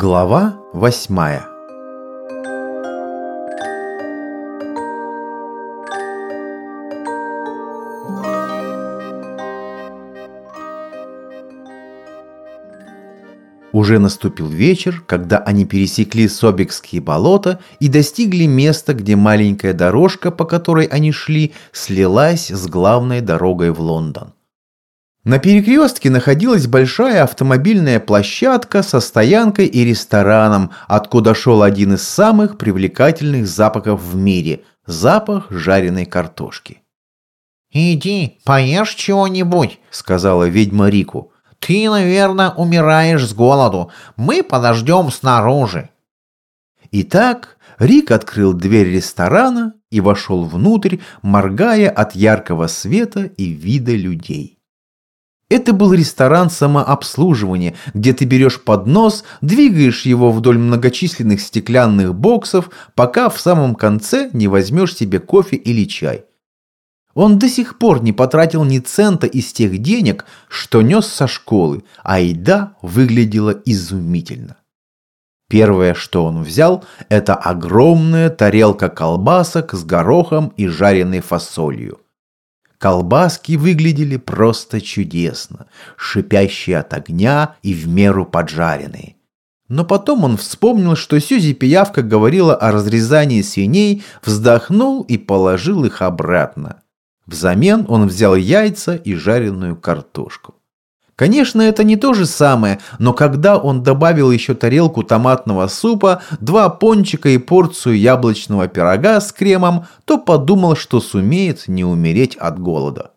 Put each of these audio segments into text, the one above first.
Глава восьмая Уже наступил вечер, когда они пересекли Собикские болота и достигли места, где маленькая дорожка, по которой они шли, слилась с главной дорогой в Лондон. На перекрестке находилась большая автомобильная площадка со стоянкой и рестораном, откуда шел один из самых привлекательных запахов в мире – запах жареной картошки. «Иди, поешь чего-нибудь», – сказала ведьма Рику. «Ты, наверное, умираешь с голоду. Мы подождем снаружи». Итак, Рик открыл дверь ресторана и вошел внутрь, моргая от яркого света и вида людей. Это был ресторан самообслуживания, где ты берешь поднос, двигаешь его вдоль многочисленных стеклянных боксов, пока в самом конце не возьмешь себе кофе или чай. Он до сих пор не потратил ни цента из тех денег, что нес со школы, а еда выглядела изумительно. Первое, что он взял, это огромная тарелка колбасок с горохом и жареной фасолью. Колбаски выглядели просто чудесно, шипящие от огня и в меру поджаренные. Но потом он вспомнил, что Сюзи Пиявка говорила о разрезании свиней, вздохнул и положил их обратно. Взамен он взял яйца и жареную картошку. Конечно, это не то же самое, но когда он добавил еще тарелку томатного супа, два пончика и порцию яблочного пирога с кремом, то подумал, что сумеет не умереть от голода.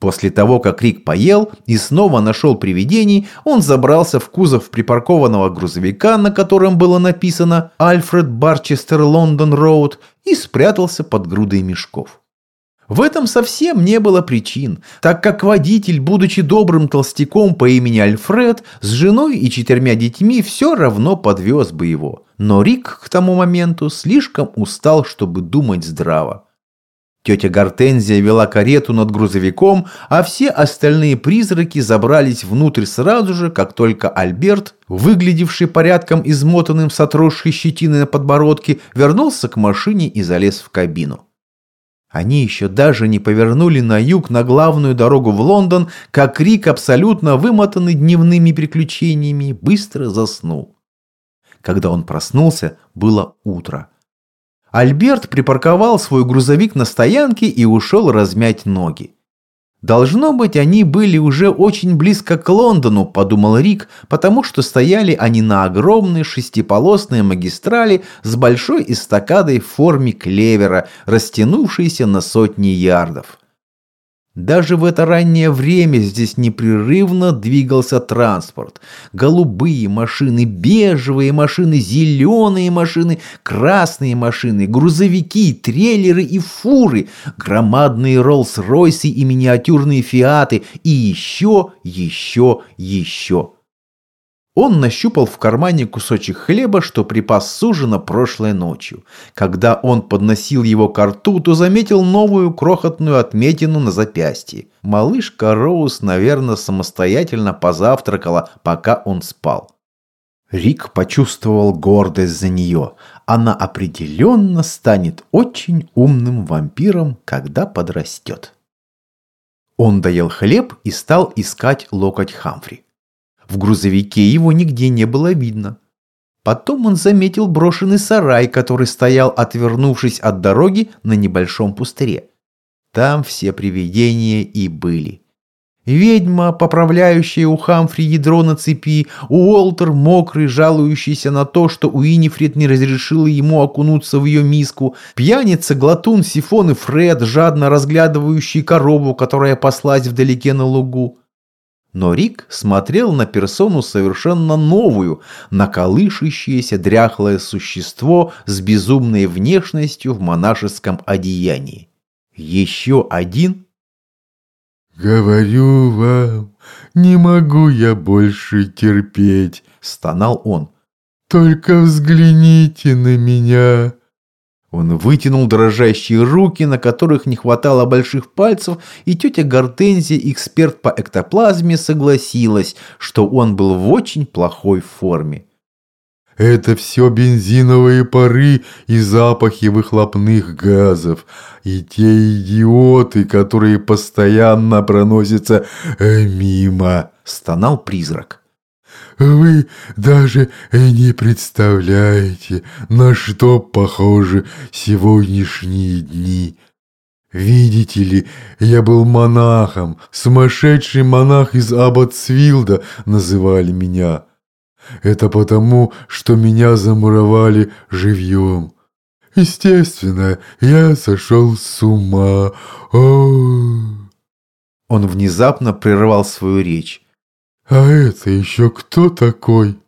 После того, как Рик поел и снова нашел привидений, он забрался в кузов припаркованного грузовика, на котором было написано «Альфред Барчестер Лондон Роуд» и спрятался под грудой мешков. В этом совсем не было причин, так как водитель, будучи добрым толстяком по имени Альфред, с женой и четырьмя детьми все равно подвез бы его. Но Рик к тому моменту слишком устал, чтобы думать здраво. Тетя Гортензия вела карету над грузовиком, а все остальные призраки забрались внутрь сразу же, как только Альберт, выглядевший порядком измотанным с отросшей щетиной на подбородке, вернулся к машине и залез в кабину. Они еще даже не повернули на юг на главную дорогу в Лондон, как Рик, абсолютно вымотанный дневными приключениями, быстро заснул. Когда он проснулся, было утро. Альберт припарковал свой грузовик на стоянке и ушел размять ноги. Должно быть, они были уже очень близко к Лондону, подумал Рик, потому что стояли они на огромной шестиполосной магистрали с большой эстакадой в форме клевера, растянувшейся на сотни ярдов. Даже в это раннее время здесь непрерывно двигался транспорт. Голубые машины, бежевые машины, зеленые машины, красные машины, грузовики, трейлеры и фуры, громадные Роллс-Ройсы и миниатюрные Фиаты и еще, еще, еще. Он нащупал в кармане кусочек хлеба, что припас с ужина прошлой ночью. Когда он подносил его к рту, то заметил новую крохотную отметину на запястье. Малышка Роуз, наверное, самостоятельно позавтракала, пока он спал. Рик почувствовал гордость за нее. Она определенно станет очень умным вампиром, когда подрастет. Он доел хлеб и стал искать локоть Хамфри. В грузовике его нигде не было видно. Потом он заметил брошенный сарай, который стоял, отвернувшись от дороги на небольшом пустыре. Там все привидения и были. Ведьма, поправляющая у Хамфри ядро на цепи, Уолтер, мокрый, жалующийся на то, что Уинифред не разрешила ему окунуться в ее миску, пьяница, глотун, сифон и Фред, жадно разглядывающий корову, которая паслась вдалеке на лугу. Но Рик смотрел на персону совершенно новую, на колышущееся дряхлое существо с безумной внешностью в монашеском одеянии. Еще один? «Говорю вам, не могу я больше терпеть», — стонал он. «Только взгляните на меня». Он вытянул дрожащие руки, на которых не хватало больших пальцев, и тетя Гортензия, эксперт по эктоплазме, согласилась, что он был в очень плохой форме. Это все бензиновые пары и запахи выхлопных газов. И те идиоты, которые постоянно проносятся э, мимо, стонал призрак. Вы даже не представляете, на что похожи сегодняшние дни. Видите ли, я был монахом, сумасшедший монах из Аббатсвилда называли меня. Это потому, что меня замуровали живьем. Естественно, я сошел с ума. О! Он внезапно прервал свою речь. А это еще кто такой?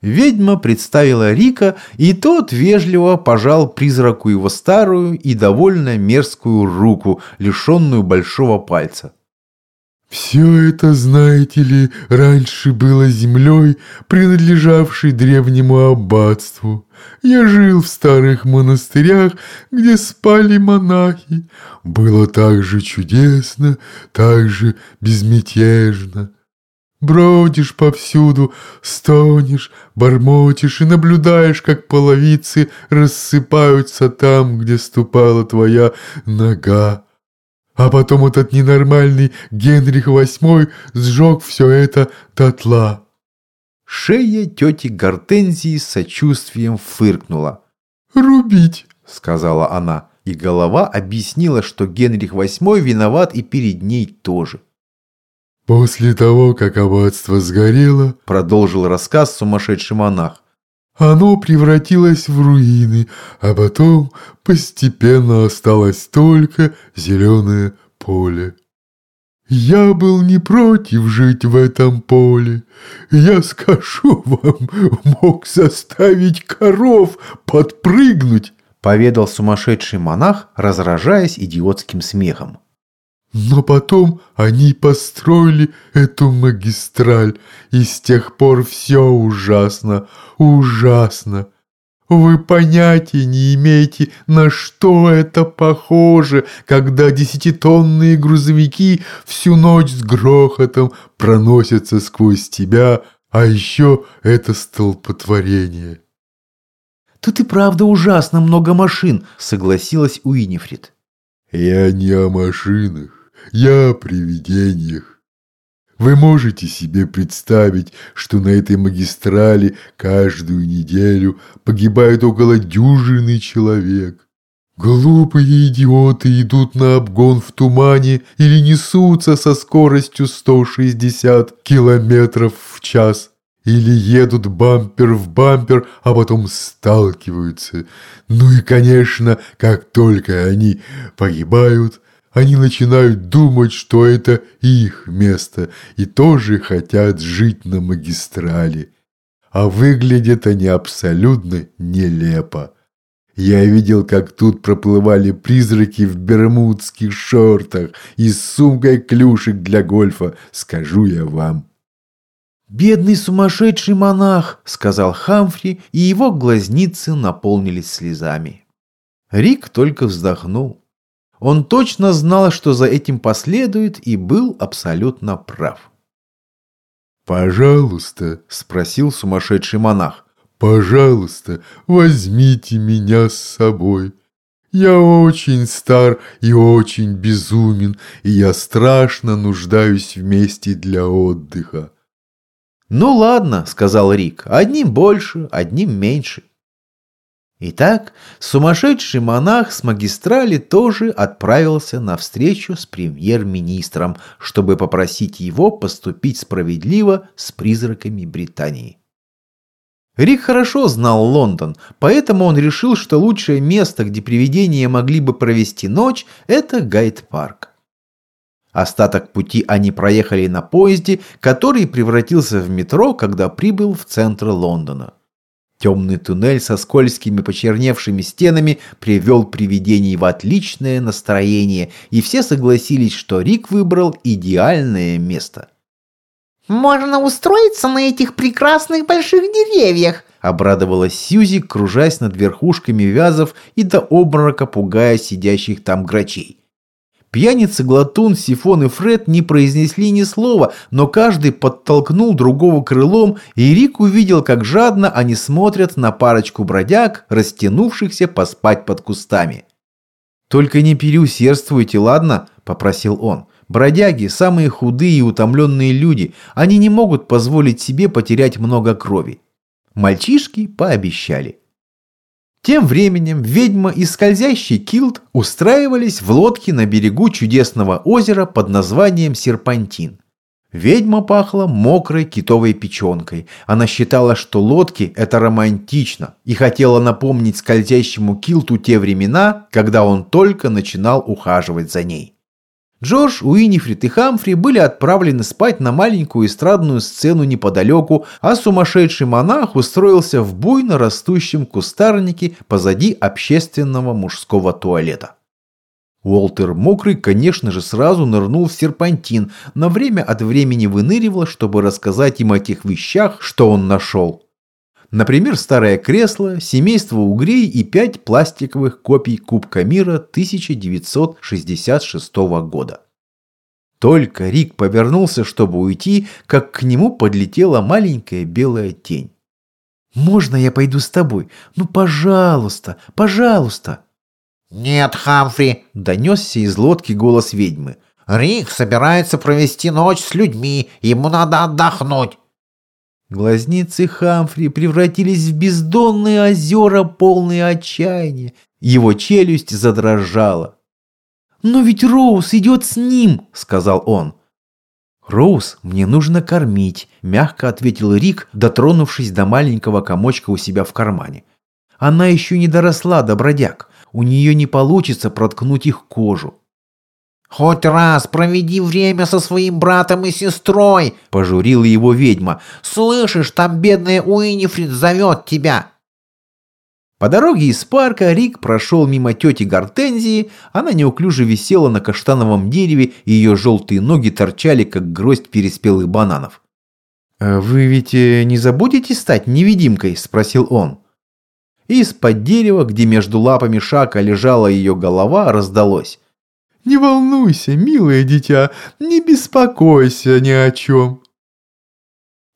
Ведьма представила Рика, и тот вежливо пожал призраку его старую и довольно мерзкую руку, лишенную большого пальца. «Все это, знаете ли, раньше было землей, принадлежавшей древнему аббатству. Я жил в старых монастырях, где спали монахи. Было так же чудесно, так же безмятежно. Бродишь повсюду, стонешь, бормочешь и наблюдаешь, как половицы рассыпаются там, где ступала твоя нога. А потом этот ненормальный Генрих VIII сжег все это дотла. Шея тети Гортензии с сочувствием фыркнула. «Рубить», — сказала она, и голова объяснила, что Генрих VIII виноват и перед ней тоже. «После того, как аббатство сгорело», — продолжил рассказ сумасшедший монах, оно превратилось в руины, а потом постепенно осталось только зеленое поле. Я был не против жить в этом поле. Я скажу вам, мог заставить коров подпрыгнуть, поведал сумасшедший монах, разражаясь идиотским смехом. Но потом они построили эту магистраль, и с тех пор все ужасно, ужасно. Вы понятия не имеете, на что это похоже, когда десятитонные грузовики всю ночь с грохотом проносятся сквозь тебя, а еще это столпотворение. «Тут и правда ужасно много машин», — согласилась Уинифрид. «Я не о машинах. Я о привидениях. Вы можете себе представить, что на этой магистрали каждую неделю погибает около дюжины человек? Глупые идиоты идут на обгон в тумане или несутся со скоростью 160 километров в час. Или едут бампер в бампер, а потом сталкиваются. Ну и, конечно, как только они погибают, они начинают думать, что это их место, и тоже хотят жить на магистрали. А выглядят они абсолютно нелепо. Я видел, как тут проплывали призраки в бермудских шортах и с сумкой клюшек для гольфа, скажу я вам. «Бедный сумасшедший монах!» — сказал Хамфри, и его глазницы наполнились слезами. Рик только вздохнул. Он точно знал, что за этим последует, и был абсолютно прав. «Пожалуйста», — спросил сумасшедший монах, «пожалуйста, возьмите меня с собой. Я очень стар и очень безумен, и я страшно нуждаюсь вместе для отдыха». «Ну ладно», — сказал Рик, — «одним больше, одним меньше». Итак, сумасшедший монах с магистрали тоже отправился на встречу с премьер-министром, чтобы попросить его поступить справедливо с призраками Британии. Рик хорошо знал Лондон, поэтому он решил, что лучшее место, где привидения могли бы провести ночь, это Гайд-парк. Остаток пути они проехали на поезде, который превратился в метро, когда прибыл в центр Лондона. Темный туннель со скользкими почерневшими стенами привел привидений в отличное настроение, и все согласились, что Рик выбрал идеальное место. «Можно устроиться на этих прекрасных больших деревьях», — обрадовалась Сьюзи, кружась над верхушками вязов и до обморока пугая сидящих там грачей. Пьяница-глотун, Сифон и Фред не произнесли ни слова, но каждый подтолкнул другого крылом, и Рик увидел, как жадно они смотрят на парочку бродяг, растянувшихся поспать под кустами. «Только не переусердствуйте, ладно?» – попросил он. «Бродяги – самые худые и утомленные люди. Они не могут позволить себе потерять много крови». Мальчишки пообещали. Тем временем ведьма и скользящий килт устраивались в лодке на берегу чудесного озера под названием Серпантин. Ведьма пахла мокрой китовой печенкой. Она считала, что лодки – это романтично, и хотела напомнить скользящему килту те времена, когда он только начинал ухаживать за ней. Джордж, Уинифрид и Хамфри были отправлены спать на маленькую эстрадную сцену неподалеку, а сумасшедший монах устроился в буйно растущем кустарнике позади общественного мужского туалета. Уолтер Мокрый, конечно же, сразу нырнул в серпантин, на время от времени выныривал, чтобы рассказать им о тех вещах, что он нашел. Например, старое кресло, семейство угрей и пять пластиковых копий Кубка мира 1966 года. Только Рик повернулся, чтобы уйти, как к нему подлетела маленькая белая тень. «Можно я пойду с тобой? Ну, пожалуйста, пожалуйста!» «Нет, Хамфри!» – донесся из лодки голос ведьмы. «Рик собирается провести ночь с людьми, ему надо отдохнуть!» Глазницы Хамфри превратились в бездонные озера, полные отчаяния. Его челюсть задрожала. «Но ведь Роуз идет с ним!» – сказал он. «Роуз мне нужно кормить», – мягко ответил Рик, дотронувшись до маленького комочка у себя в кармане. «Она еще не доросла до бродяг. У нее не получится проткнуть их кожу». «Хоть раз проведи время со своим братом и сестрой!» – пожурила его ведьма. «Слышишь, там бедная Уинифрид зовет тебя!» По дороге из парка Рик прошел мимо тети Гортензии. Она неуклюже висела на каштановом дереве, и ее желтые ноги торчали, как гроздь переспелых бананов. «Э, «Вы ведь э, не забудете стать невидимкой?» – спросил он. Из-под дерева, где между лапами Шака лежала ее голова, раздалось. Не волнуйся, милое дитя, не беспокойся ни о чем.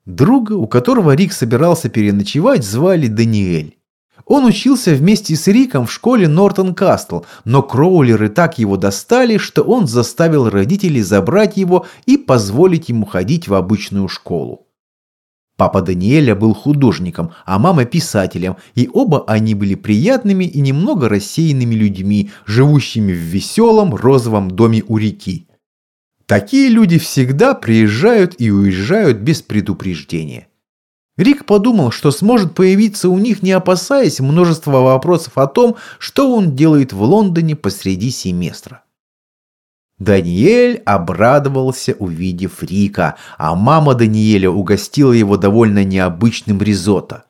Друга, у которого Рик собирался переночевать, звали Даниэль. Он учился вместе с Риком в школе Нортон Кастл, но кроулеры так его достали, что он заставил родителей забрать его и позволить ему ходить в обычную школу. Папа Даниэля был художником, а мама писателем, и оба они были приятными и немного рассеянными людьми, живущими в веселом розовом доме у реки. Такие люди всегда приезжают и уезжают без предупреждения. Рик подумал, что сможет появиться у них, не опасаясь множества вопросов о том, что он делает в Лондоне посреди семестра. Даниэль обрадовался, увидев Рика, а мама Даниэля угостила его довольно необычным ризотто.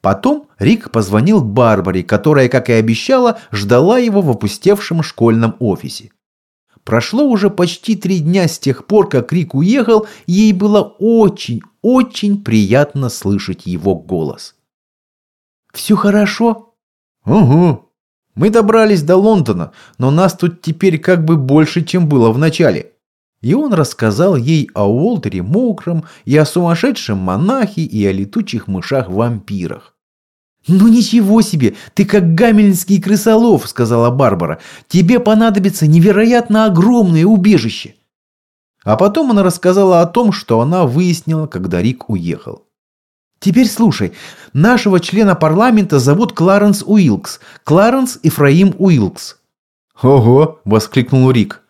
Потом Рик позвонил Барбаре, которая, как и обещала, ждала его в опустевшем школьном офисе. Прошло уже почти три дня с тех пор, как Рик уехал, ей было очень, очень приятно слышать его голос. «Все хорошо?» «Угу», мы добрались до Лондона, но нас тут теперь как бы больше, чем было в начале. И он рассказал ей о Уолтере Мокром и о сумасшедшем монахе и о летучих мышах-вампирах. «Ну ничего себе, ты как гамельнский крысолов», — сказала Барбара. «Тебе понадобится невероятно огромное убежище». А потом она рассказала о том, что она выяснила, когда Рик уехал. Теперь слушай, нашего члена парламента зовут Кларенс Уилкс. Кларенс Ифраим Уилкс. Ого, воскликнул Рик.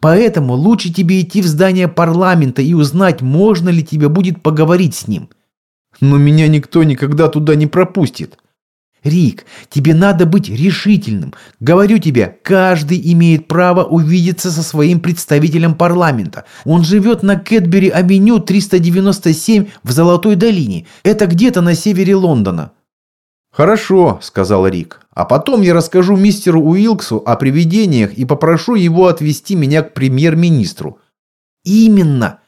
Поэтому лучше тебе идти в здание парламента и узнать, можно ли тебе будет поговорить с ним. Но меня никто никогда туда не пропустит. Рик, тебе надо быть решительным. Говорю тебе, каждый имеет право увидеться со своим представителем парламента. Он живет на Кэтбери-авеню 397 в Золотой долине. Это где-то на севере Лондона. «Хорошо», — сказал Рик. «А потом я расскажу мистеру Уилксу о привидениях и попрошу его отвезти меня к премьер-министру». «Именно!»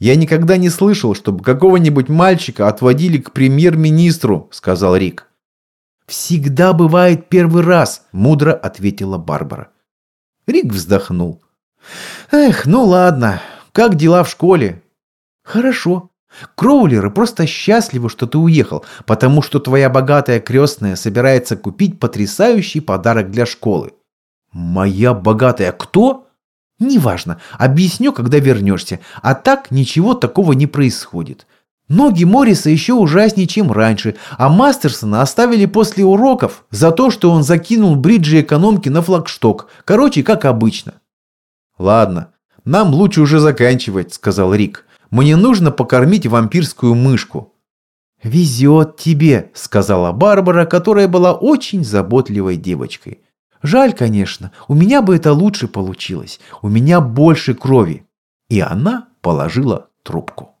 «Я никогда не слышал, чтобы какого-нибудь мальчика отводили к премьер-министру», — сказал Рик. «Всегда бывает первый раз», – мудро ответила Барбара. Рик вздохнул. Эх, ну ладно. Как дела в школе? Хорошо. Кроулеры просто счастливы, что ты уехал, потому что твоя богатая крестная собирается купить потрясающий подарок для школы. Моя богатая кто? Неважно, объясню, когда вернешься. А так ничего такого не происходит. Ноги Морриса еще ужаснее, чем раньше, а Мастерсона оставили после уроков за то, что он закинул бриджи экономки на флагшток. Короче, как обычно. Ладно, нам лучше уже заканчивать, сказал Рик. Мне нужно покормить вампирскую мышку. «Везет тебе», — сказала Барбара, которая была очень заботливой девочкой. «Жаль, конечно, у меня бы это лучше получилось. У меня больше крови». И она положила трубку.